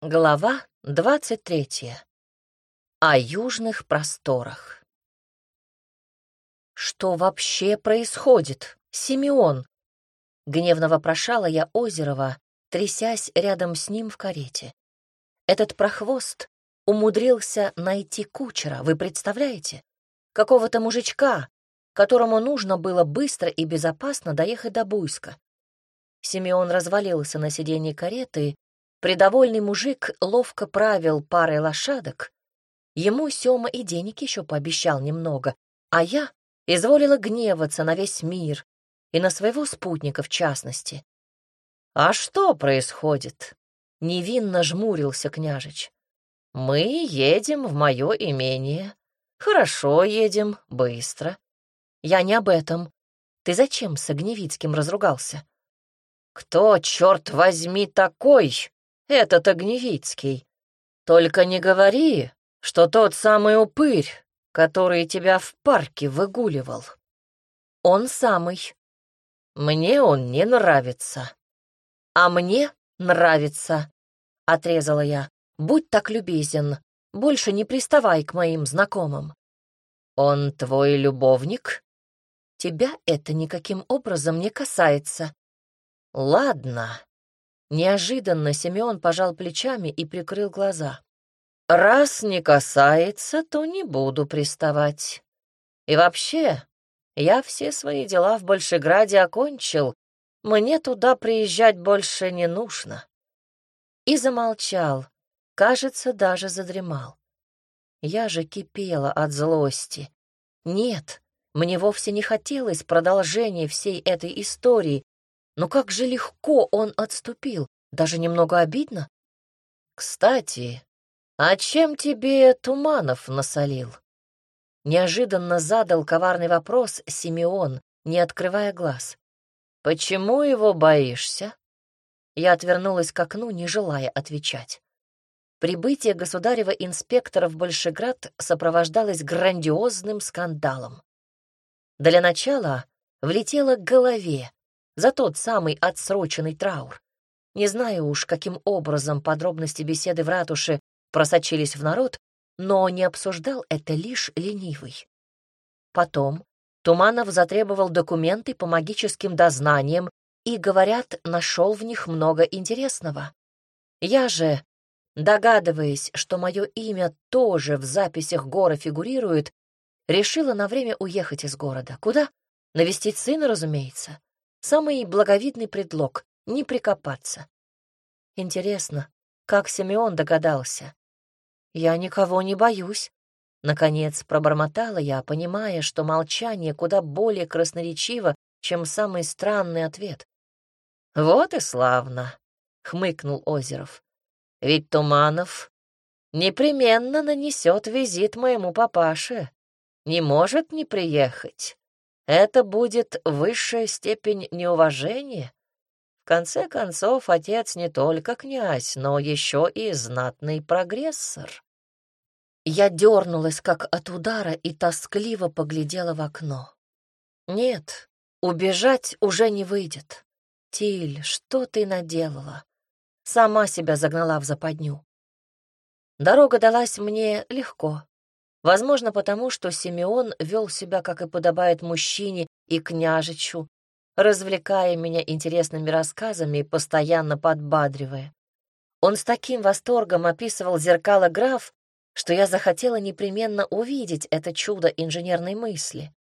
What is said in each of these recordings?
Глава двадцать третья. О южных просторах. «Что вообще происходит, Симеон?» Гневно вопрошала я Озерова, трясясь рядом с ним в карете. Этот прохвост умудрился найти кучера, вы представляете? Какого-то мужичка, которому нужно было быстро и безопасно доехать до Буйска. Симеон развалился на сиденье кареты, придовольный мужик ловко правил парой лошадок. Ему Сёма и денег еще пообещал немного, а я изволила гневаться на весь мир и на своего спутника в частности. «А что происходит?» — невинно жмурился княжич. «Мы едем в мое имение. Хорошо едем, быстро. Я не об этом. Ты зачем с Огневицким разругался?» «Кто, черт возьми, такой этот Огневицкий? Только не говори, что тот самый упырь, который тебя в парке выгуливал». «Он самый. Мне он не нравится». «А мне нравится», — отрезала я. «Будь так любезен, больше не приставай к моим знакомым». «Он твой любовник?» «Тебя это никаким образом не касается», «Ладно». Неожиданно Семен пожал плечами и прикрыл глаза. «Раз не касается, то не буду приставать. И вообще, я все свои дела в Большеграде окончил. Мне туда приезжать больше не нужно». И замолчал, кажется, даже задремал. Я же кипела от злости. Нет, мне вовсе не хотелось продолжения всей этой истории, но как же легко он отступил, даже немного обидно. «Кстати, а чем тебе Туманов насолил?» Неожиданно задал коварный вопрос Симеон, не открывая глаз. «Почему его боишься?» Я отвернулась к окну, не желая отвечать. Прибытие государева инспектора в Большеград сопровождалось грандиозным скандалом. Для начала влетело к голове, за тот самый отсроченный траур. Не знаю уж, каким образом подробности беседы в ратуше просочились в народ, но не обсуждал это лишь ленивый. Потом Туманов затребовал документы по магическим дознаниям и, говорят, нашел в них много интересного. Я же, догадываясь, что мое имя тоже в записях Гора фигурирует, решила на время уехать из города. Куда? Навестить сына, разумеется. Самый благовидный предлог — не прикопаться. Интересно, как Симеон догадался? Я никого не боюсь. Наконец пробормотала я, понимая, что молчание куда более красноречиво, чем самый странный ответ. «Вот и славно», — хмыкнул Озеров. «Ведь Туманов непременно нанесет визит моему папаше. Не может не приехать. Это будет высшая степень неуважения. В конце концов, отец не только князь, но еще и знатный прогрессор. Я дернулась, как от удара, и тоскливо поглядела в окно. Нет, убежать уже не выйдет. Тиль, что ты наделала? Сама себя загнала в западню. Дорога далась мне легко. Возможно, потому что Симеон вел себя, как и подобает мужчине и княжичу, развлекая меня интересными рассказами и постоянно подбадривая. Он с таким восторгом описывал зеркало граф, что я захотела непременно увидеть это чудо инженерной мысли.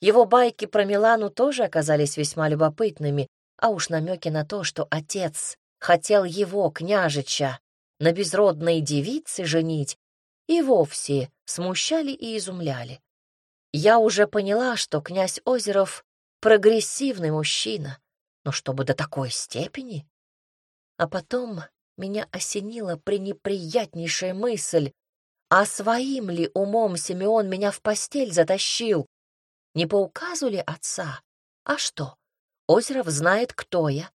Его байки про Милану тоже оказались весьма любопытными, а уж намеки на то, что отец хотел его, княжича, на безродной девице женить, и вовсе смущали и изумляли. Я уже поняла, что князь Озеров — прогрессивный мужчина, но чтобы до такой степени. А потом меня осенила пренеприятнейшая мысль, а своим ли умом Симеон меня в постель затащил? Не по указу ли отца? А что? Озеров знает, кто я.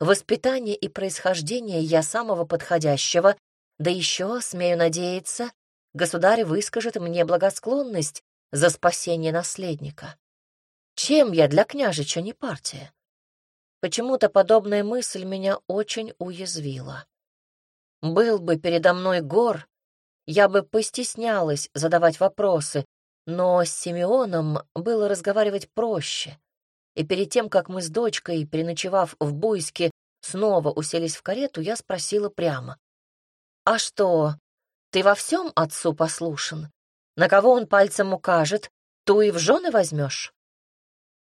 Воспитание и происхождение я самого подходящего, да еще, смею надеяться, государь выскажет мне благосклонность за спасение наследника. Чем я для княжича не партия? Почему-то подобная мысль меня очень уязвила. Был бы передо мной гор, я бы постеснялась задавать вопросы, но с Симеоном было разговаривать проще. И перед тем, как мы с дочкой, переночевав в Буйске, снова уселись в карету, я спросила прямо. «А что, ты во всем отцу послушен? На кого он пальцем укажет, ту и в жены возьмешь?»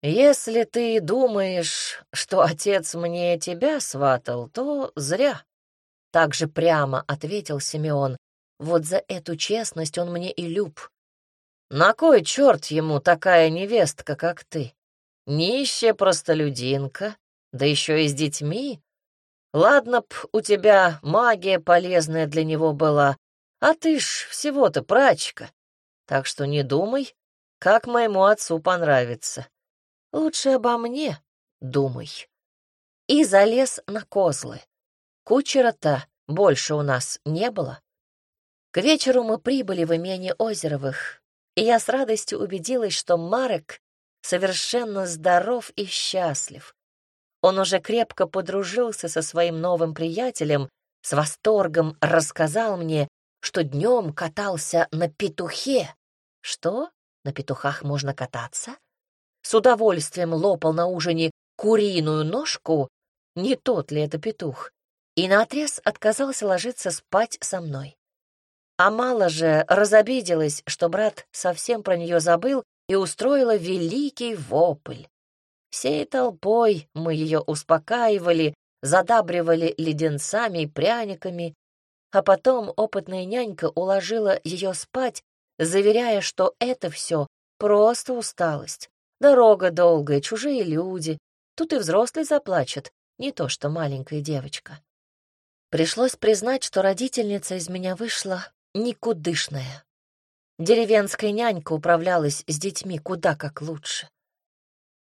«Если ты думаешь, что отец мне тебя сватал, то зря», — так же прямо ответил Симеон. «Вот за эту честность он мне и люб. На кой черт ему такая невестка, как ты? Нищая простолюдинка, да еще и с детьми. Ладно б, у тебя магия полезная для него была, а ты ж всего-то прачка. Так что не думай, как моему отцу понравится. Лучше обо мне думай. И залез на козлы. Кучера-то больше у нас не было. К вечеру мы прибыли в имение Озеровых, и я с радостью убедилась, что Марек совершенно здоров и счастлив. Он уже крепко подружился со своим новым приятелем, с восторгом рассказал мне, что днем катался на петухе. Что? На петухах можно кататься? С удовольствием лопал на ужине куриную ножку, не тот ли это петух, и наотрез отказался ложиться спать со мной. А мало же разобиделась, что брат совсем про нее забыл и устроила великий вопль. Всей толпой мы ее успокаивали, задабривали леденцами и пряниками, а потом опытная нянька уложила ее спать, заверяя, что это все просто усталость. Дорога долгая, чужие люди. Тут и взрослый заплачет, не то что маленькая девочка. Пришлось признать, что родительница из меня вышла никудышная. Деревенская нянька управлялась с детьми куда как лучше.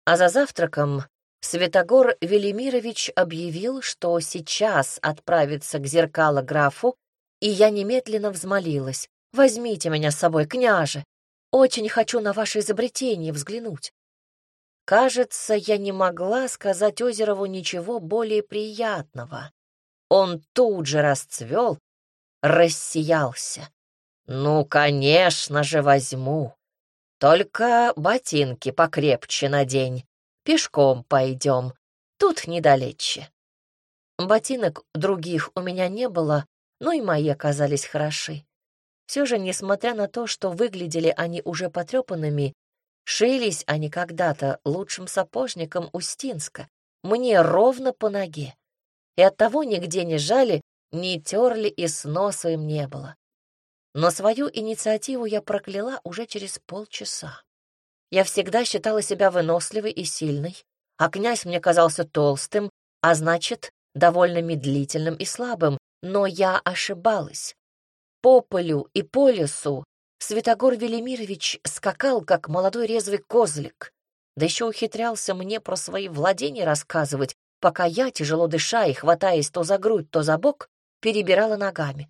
А за завтраком Светогор Велимирович объявил, что сейчас отправится к зеркало графу, и я немедленно взмолилась. «Возьмите меня с собой, княже! Очень хочу на ваше изобретение взглянуть». Кажется, я не могла сказать Озерову ничего более приятного. Он тут же расцвел, рассиялся. «Ну, конечно же, возьму. Только ботинки покрепче надень. Пешком пойдем. Тут недалече». Ботинок других у меня не было, но и мои оказались хороши. Все же, несмотря на то, что выглядели они уже потрепанными, шились они когда-то лучшим сапожником Устинска, мне ровно по ноге. И оттого нигде не жали, не терли и сносу им не было. Но свою инициативу я прокляла уже через полчаса. Я всегда считала себя выносливой и сильной, а князь мне казался толстым, а значит, довольно медлительным и слабым, но я ошибалась. По полю и по лесу Святогор Велимирович скакал, как молодой резвый козлик, да еще ухитрялся мне про свои владения рассказывать, пока я, тяжело дыша и хватаясь то за грудь, то за бок, перебирала ногами.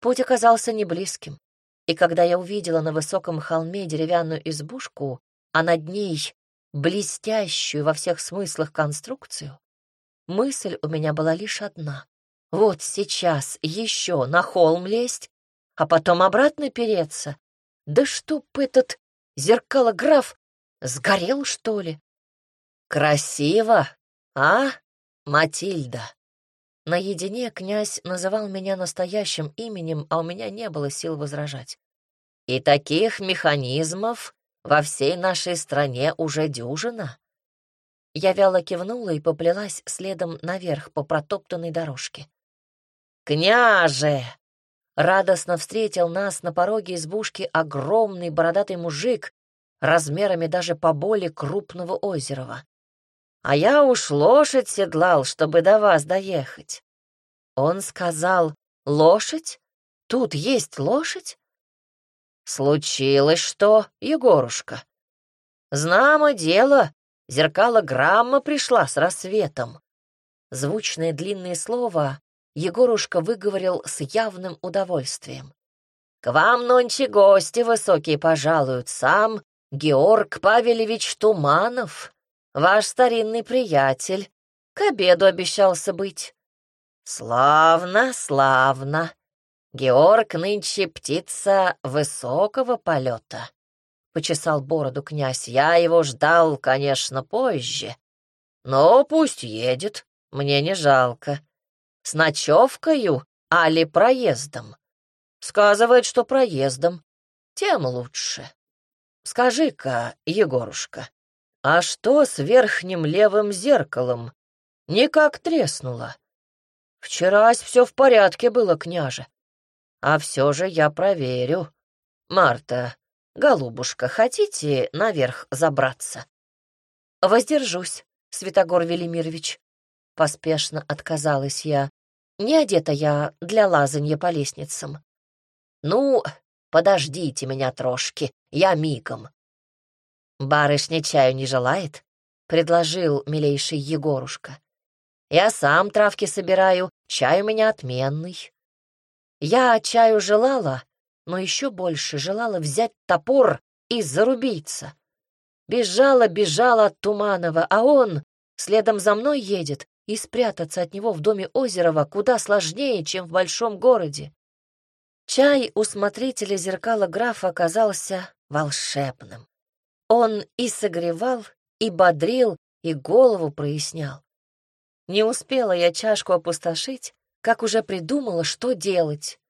Путь оказался неблизким, и когда я увидела на высоком холме деревянную избушку, а над ней блестящую во всех смыслах конструкцию, мысль у меня была лишь одна. Вот сейчас еще на холм лезть, а потом обратно переться. Да чтоб этот зеркало-граф сгорел, что ли? Красиво, а, Матильда? Наедине князь называл меня настоящим именем, а у меня не было сил возражать. И таких механизмов во всей нашей стране уже дюжина. Я вяло кивнула и поплелась следом наверх по протоптанной дорожке. «Княже!» Радостно встретил нас на пороге избушки огромный бородатый мужик, размерами даже поболее крупного Озерова а я уж лошадь седлал, чтобы до вас доехать. Он сказал, лошадь? Тут есть лошадь? Случилось что, Егорушка? Знамо дело, зеркало грамма пришла с рассветом. Звучное длинное слово Егорушка выговорил с явным удовольствием. «К вам нонче гости высокие пожалуют, сам Георг Павелевич Туманов, Ваш старинный приятель к обеду обещался быть. «Славно, славно. Георг нынче птица высокого полета», — почесал бороду князь. «Я его ждал, конечно, позже. Но пусть едет, мне не жалко. С ночевкою, али проездом?» «Сказывает, что проездом. Тем лучше. Скажи-ка, Егорушка, а что с верхним левым зеркалом? Никак треснуло. Вчерась все в порядке было, княже. А все же я проверю. Марта, голубушка, хотите наверх забраться? Воздержусь, Святогор Велимирович. Поспешно отказалась я. Не одета я для лазанья по лестницам. Ну, подождите меня трошки, я мигом. Барышня чаю не желает? Предложил милейший Егорушка. Я сам травки собираю, чай у меня отменный. Я чаю желала, но еще больше желала взять топор и зарубиться. Бежала, бежала от Туманова, а он следом за мной едет, и спрятаться от него в доме Озерова куда сложнее, чем в большом городе. Чай у смотрителя зеркала графа оказался волшебным. Он и согревал, и бодрил, и голову прояснял. Не успела я чашку опустошить, как уже придумала, что делать.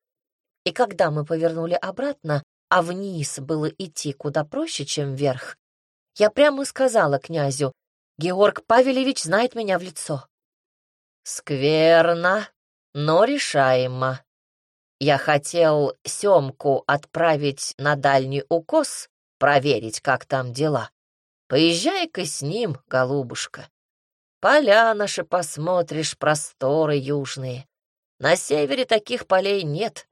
И когда мы повернули обратно, а вниз было идти куда проще, чем вверх, я прямо сказала князю, «Георг Павелевич знает меня в лицо». «Скверно, но решаемо. Я хотел Семку отправить на дальний укос, проверить, как там дела. Поезжай-ка с ним, голубушка. Поля наши посмотришь, просторы южные. На севере таких полей нет.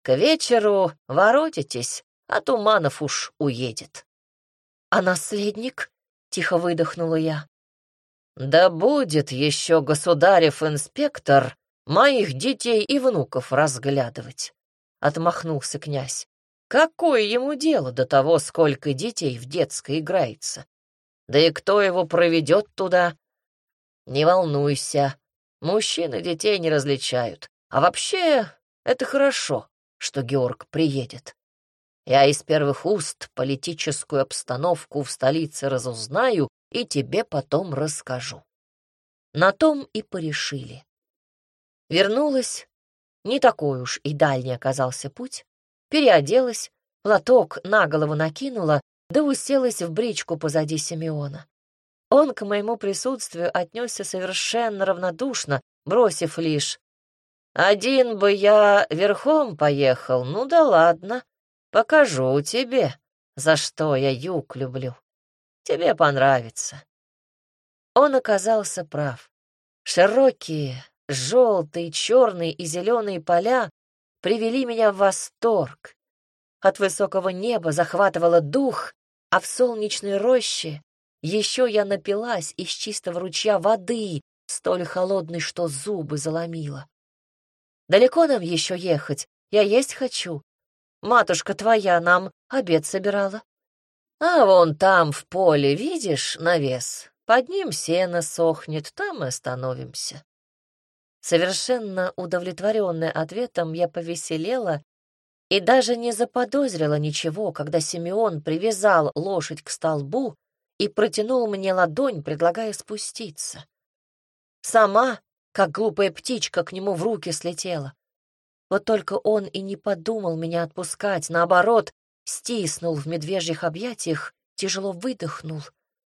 К вечеру воротитесь, а Туманов уж уедет. А наследник? — тихо выдохнула я. Да будет еще государев инспектор моих детей и внуков разглядывать, — отмахнулся князь. Какое ему дело до того, сколько детей в детской играется? Да и кто его проведет туда, не волнуйся, мужчины детей не различают. А вообще, это хорошо, что Георг приедет. Я из первых уст политическую обстановку в столице разузнаю и тебе потом расскажу. На том и порешили. Вернулась, не такой уж и дальний оказался путь, переоделась, платок на голову накинула, да уселась в бричку позади Симеона. Он к моему присутствию отнесся совершенно равнодушно, бросив лишь «Один бы я верхом поехал, ну да ладно, покажу тебе, за что я юг люблю. Тебе понравится». Он оказался прав. Широкие, желтые, черные и зеленые поля привели меня в восторг. От высокого неба захватывало дух, а в солнечной роще еще я напилась из чистого ручья воды, столь холодной, что зубы заломила. Далеко нам еще ехать? Я есть хочу. Матушка твоя нам обед собирала. А вон там, в поле, видишь, навес? Под ним сено сохнет, там и остановимся. Совершенно удовлетворенная ответом, я повеселела и даже не заподозрила ничего, когда Симеон привязал лошадь к столбу и протянул мне ладонь, предлагая спуститься. Сама, как глупая птичка, к нему в руки слетела. Вот только он и не подумал меня отпускать, наоборот, стиснул в медвежьих объятиях, тяжело выдохнул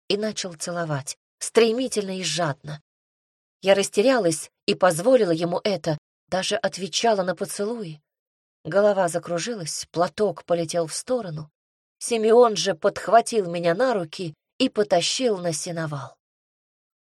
и начал целовать, стремительно и жадно. Я растерялась и позволила ему это, даже отвечала на поцелуи. Голова закружилась, платок полетел в сторону. Симеон же подхватил меня на руки и потащил на сеновал.